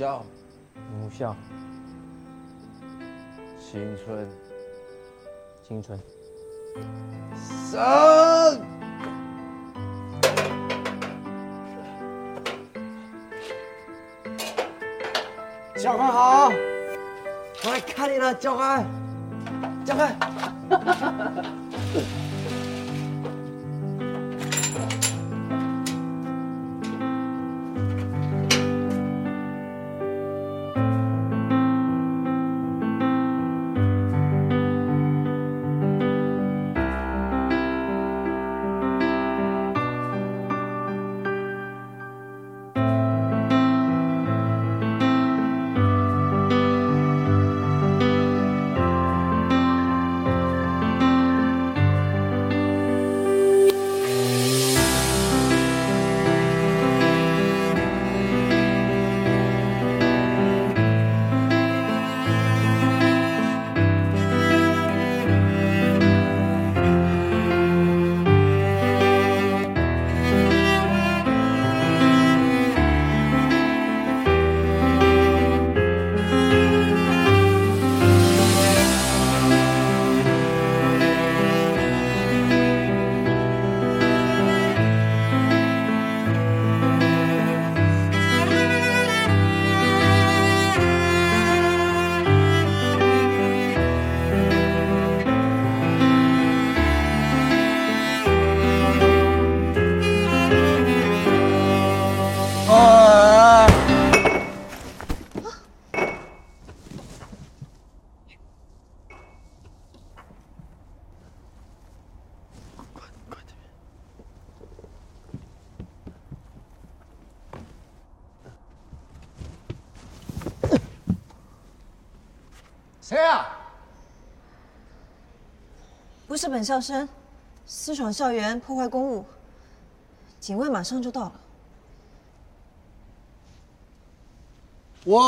校，母校，青春，青春，生。教官好，我来看你了，教官，教官。谁啊？不是本校生，私闯校园破坏公务，警卫马上就到了。我，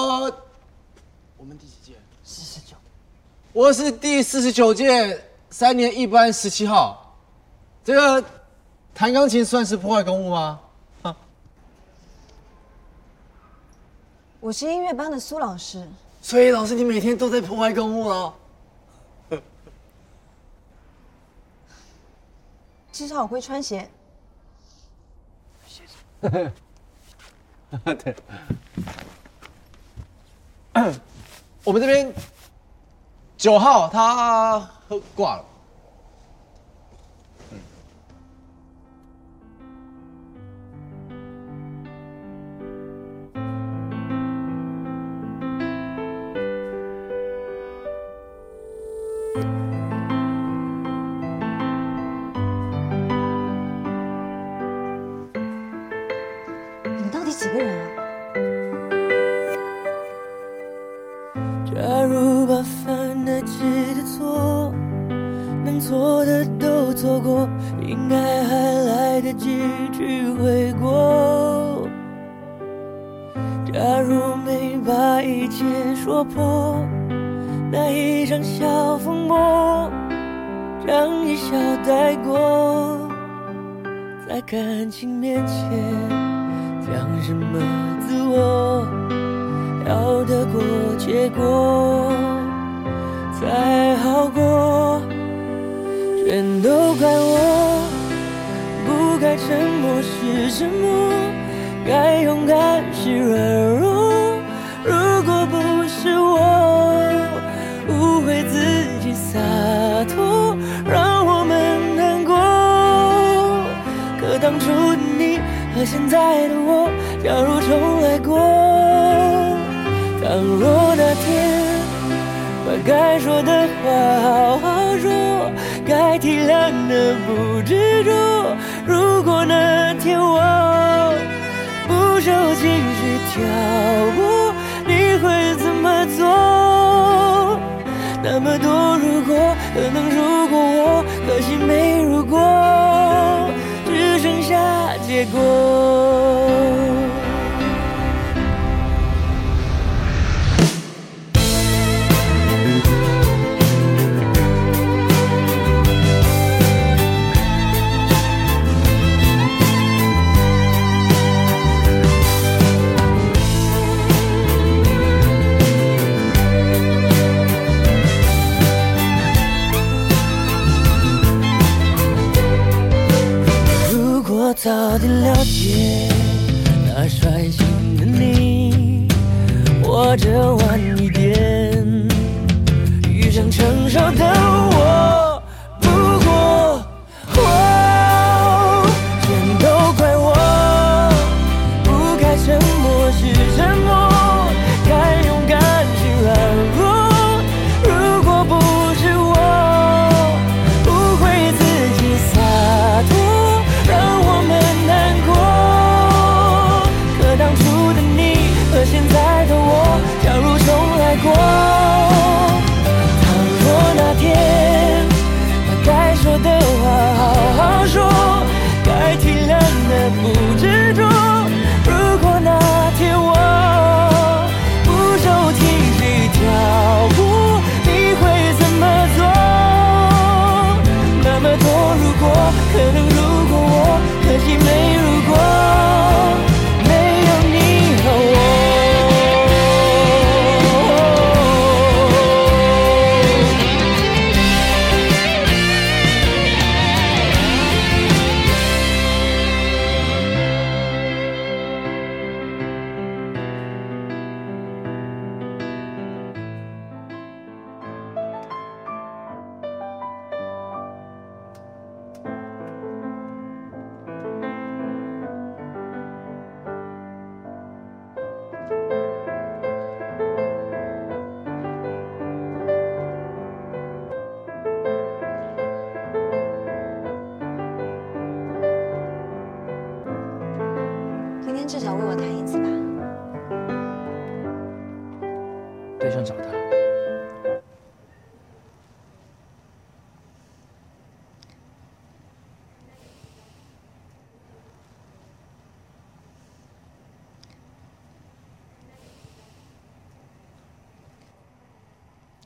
我们第几届？四十九，我是第四十九届三年一班十七号。这个弹钢琴算是破坏公务吗？啊，我是音乐班的苏老师。所以老师你每天都在破坏公物哦。至少我会穿鞋。对。我们这边九号他喝挂了。悔过。假如没把一切说破，那一场小风波，将一笑带过，在感情面前，讲什么自我？要得过且过才好过，全都怪我，该沉默是沉默，该勇敢是软弱。如果不是我误会自己洒脱，让我们难过。可当初的你和现在的我，假如重来过。倘若那天把该说的话好好说，该体谅的不执着。如果那天我不受情绪挑拨，你会怎么做？那么多如果，可能如果我，可惜没如果，只剩下结果。早点了解那率性的你，或者。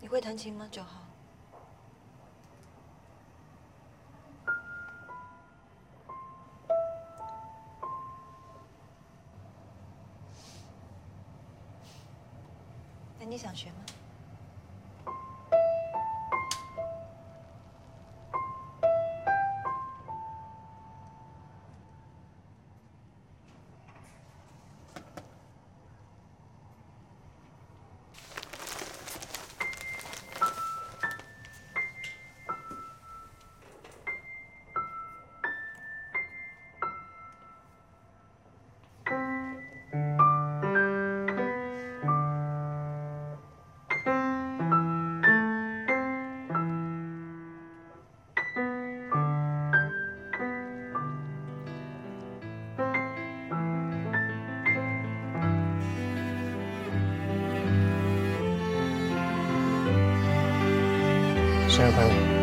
你会弹琴吗？九号。よ多。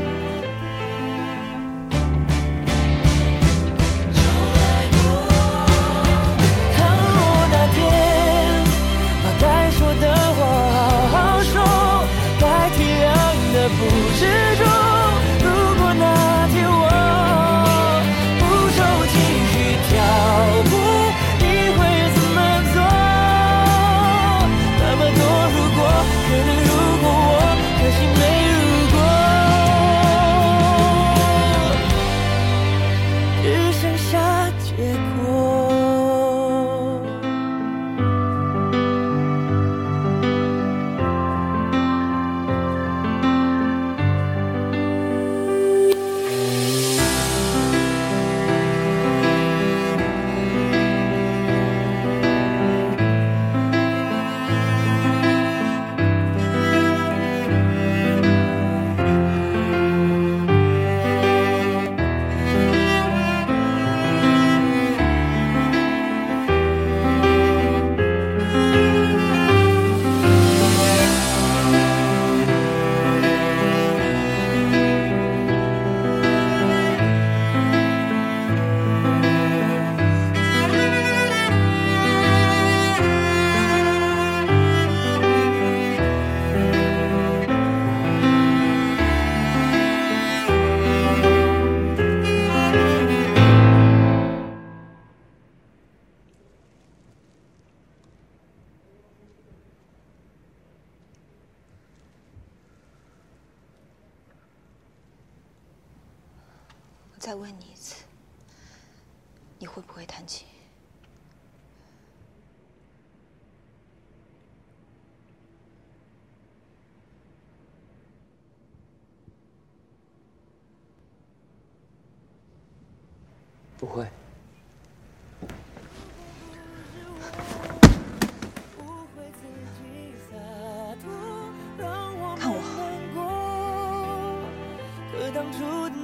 再问你一次你会不会弹琴不会。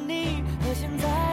你和现在